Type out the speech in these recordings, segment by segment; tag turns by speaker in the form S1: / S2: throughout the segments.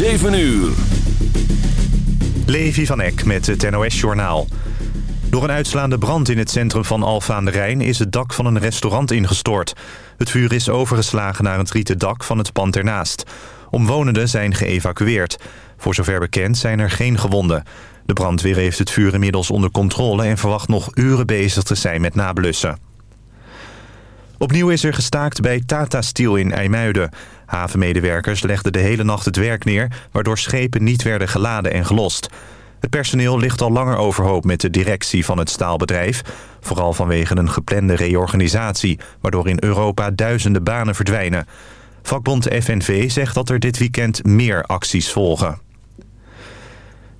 S1: 7 uur.
S2: Levi van Eck met het NOS-journaal. Door een uitslaande brand in het centrum van Alfa aan de Rijn... is het dak van een restaurant ingestort. Het vuur is overgeslagen naar het rieten dak van het pand ernaast. Omwonenden zijn geëvacueerd. Voor zover bekend zijn er geen gewonden. De brandweer heeft het vuur inmiddels onder controle... en verwacht nog uren bezig te zijn met nablussen. Opnieuw is er gestaakt bij Tata Steel in IJmuiden. Havenmedewerkers legden de hele nacht het werk neer... waardoor schepen niet werden geladen en gelost. Het personeel ligt al langer overhoop met de directie van het staalbedrijf. Vooral vanwege een geplande reorganisatie... waardoor in Europa duizenden banen verdwijnen. Vakbond FNV zegt dat er dit weekend meer acties volgen.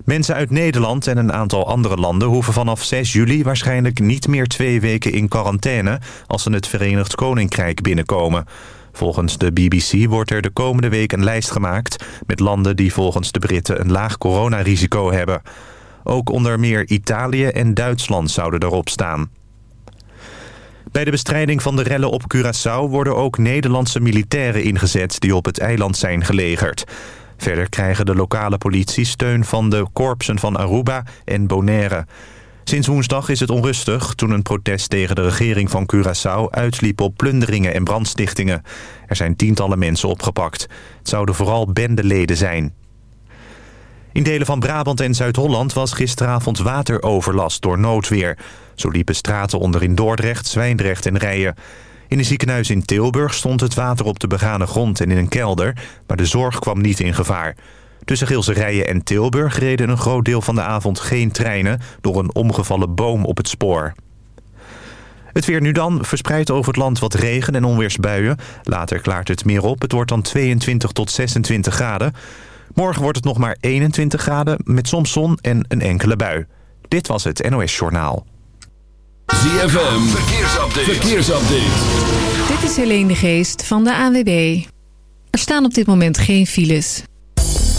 S2: Mensen uit Nederland en een aantal andere landen hoeven vanaf 6 juli waarschijnlijk niet meer twee weken in quarantaine als ze het Verenigd Koninkrijk binnenkomen. Volgens de BBC wordt er de komende week een lijst gemaakt met landen die volgens de Britten een laag coronarisico hebben. Ook onder meer Italië en Duitsland zouden erop staan. Bij de bestrijding van de rellen op Curaçao worden ook Nederlandse militairen ingezet die op het eiland zijn gelegerd. Verder krijgen de lokale politie steun van de korpsen van Aruba en Bonaire. Sinds woensdag is het onrustig toen een protest tegen de regering van Curaçao uitliep op plunderingen en brandstichtingen. Er zijn tientallen mensen opgepakt. Het zouden vooral bendeleden zijn. In delen van Brabant en Zuid-Holland was gisteravond wateroverlast door noodweer. Zo liepen straten onder in Dordrecht, Zwijndrecht en Rijen. In een ziekenhuis in Tilburg stond het water op de begane grond en in een kelder... maar de zorg kwam niet in gevaar. Tussen Geelse Rijen en Tilburg reden een groot deel van de avond geen treinen... door een omgevallen boom op het spoor. Het weer nu dan, verspreidt over het land wat regen en onweersbuien. Later klaart het meer op, het wordt dan 22 tot 26 graden. Morgen wordt het nog maar 21 graden, met soms zon en een enkele bui. Dit was het NOS Journaal.
S1: ZFM, verkeersupdate. verkeersupdate.
S3: Dit is Helene de Geest van de ANWB. Er staan op dit moment geen files.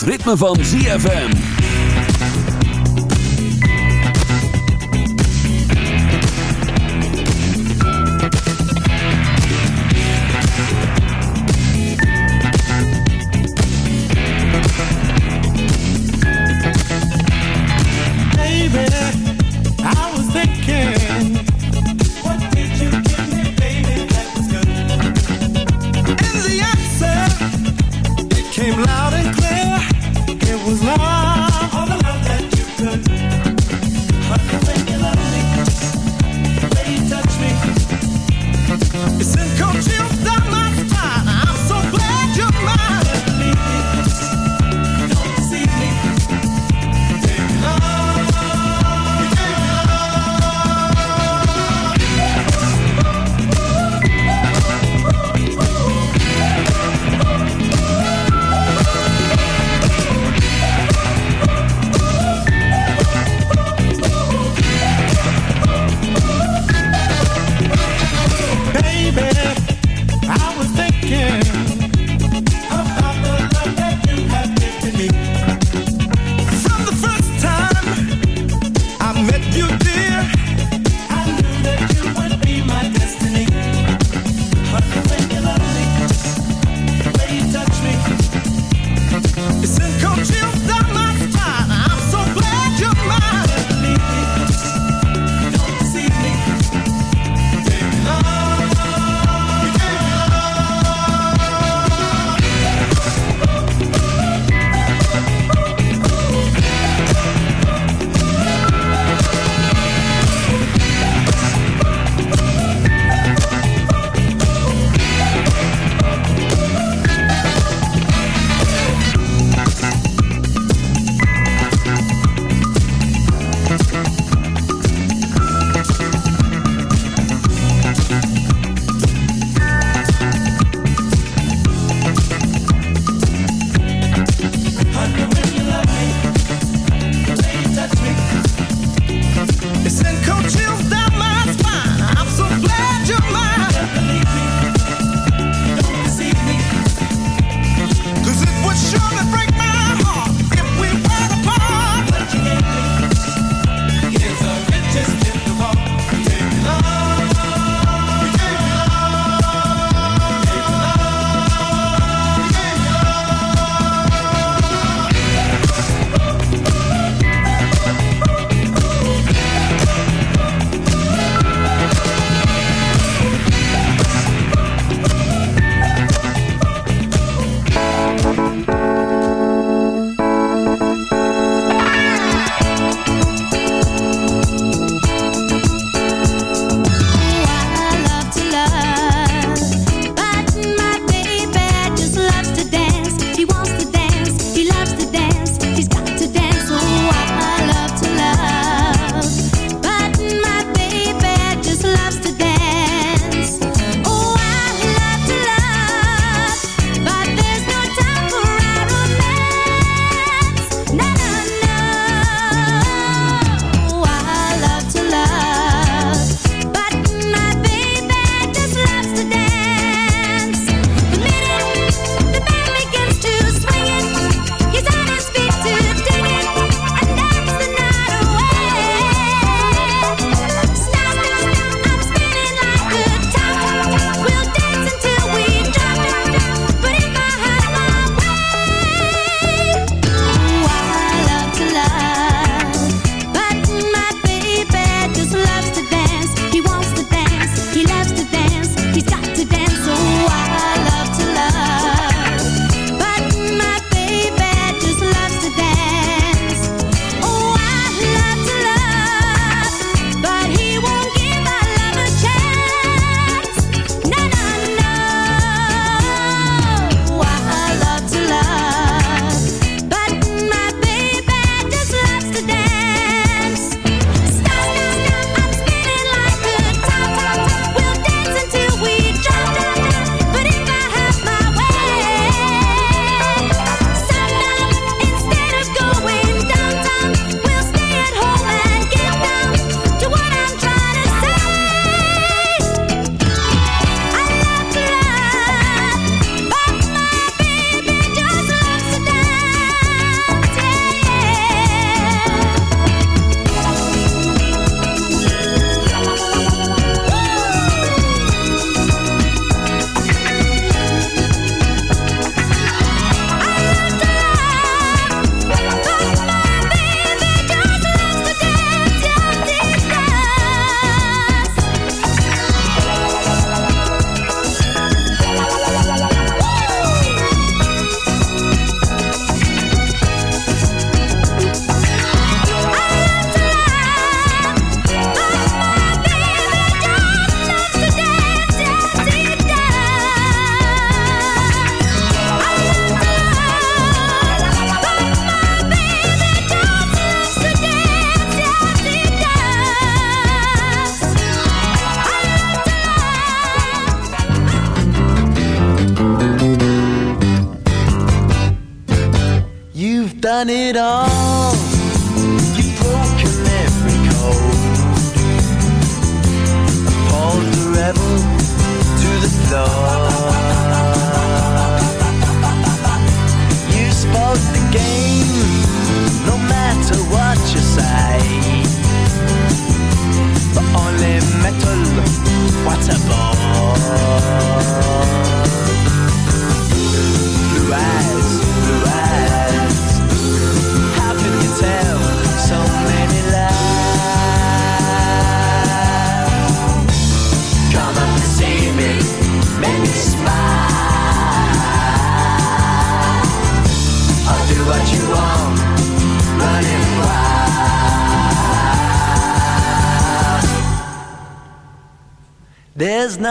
S4: het ritme van ZFM.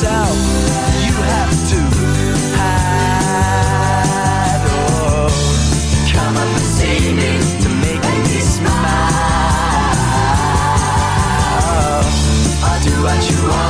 S5: yourself. You have to hide. Come up and see me to make me smile. Do what you want.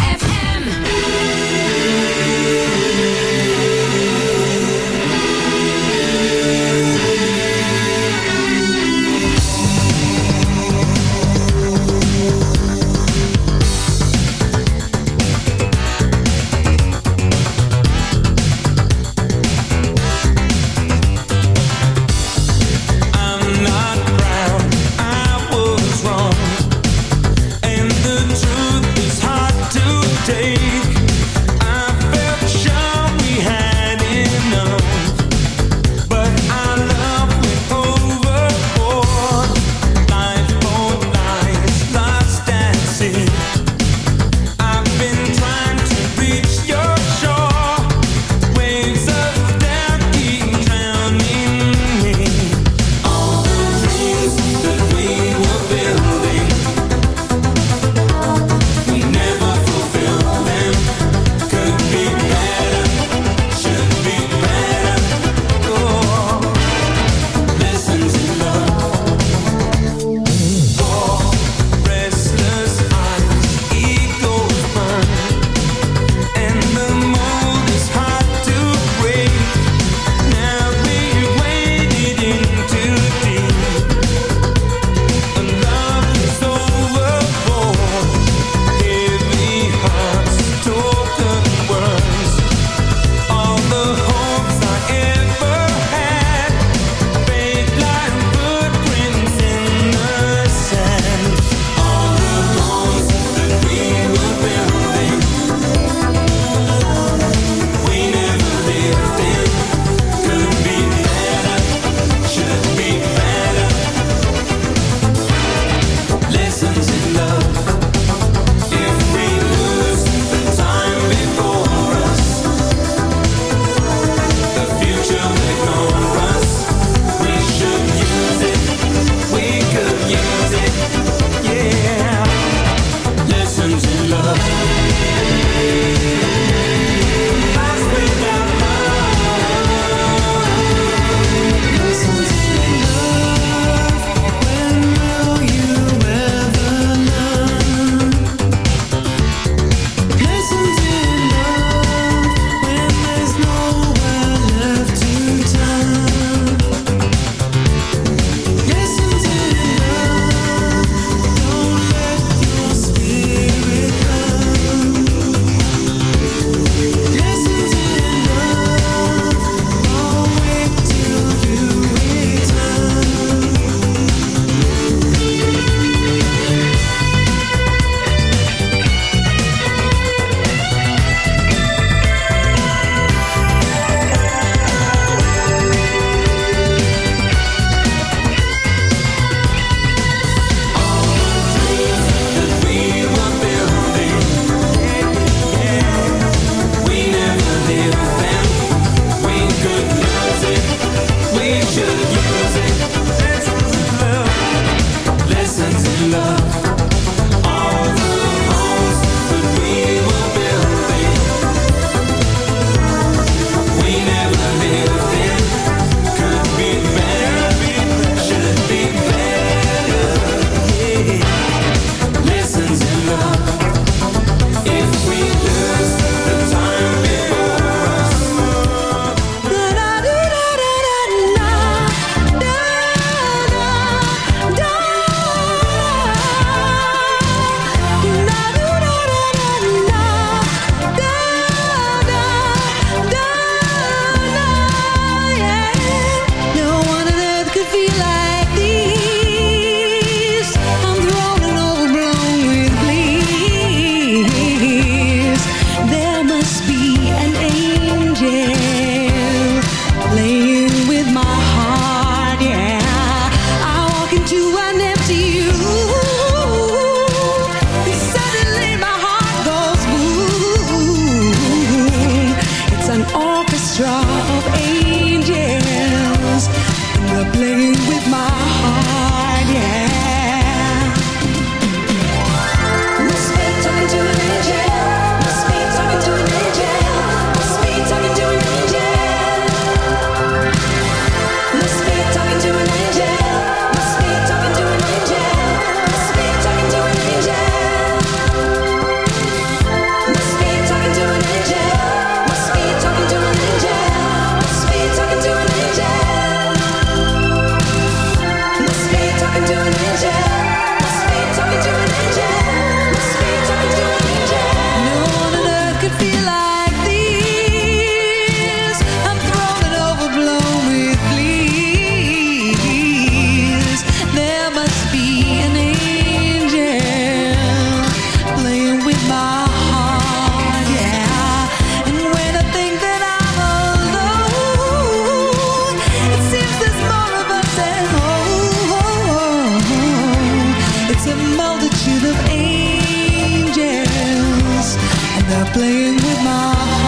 S3: playing with my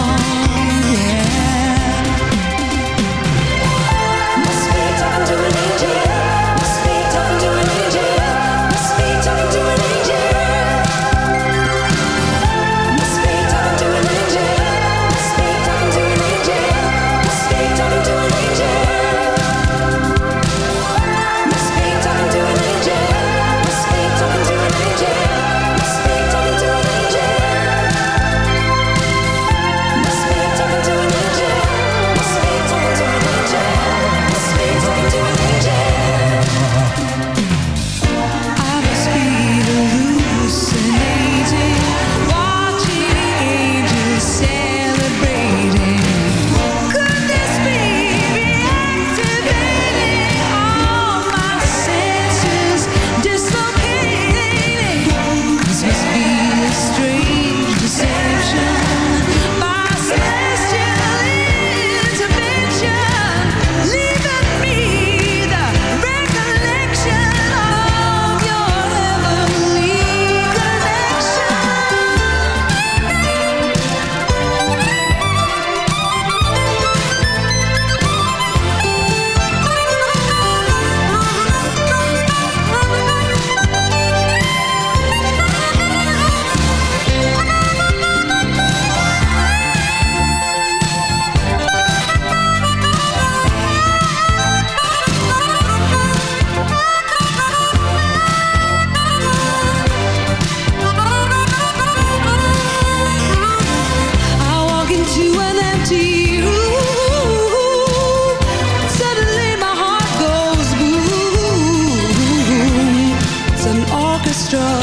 S6: show.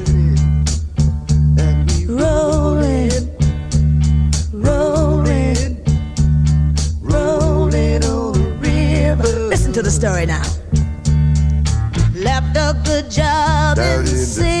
S7: to the story now. Left a good job Down in the city.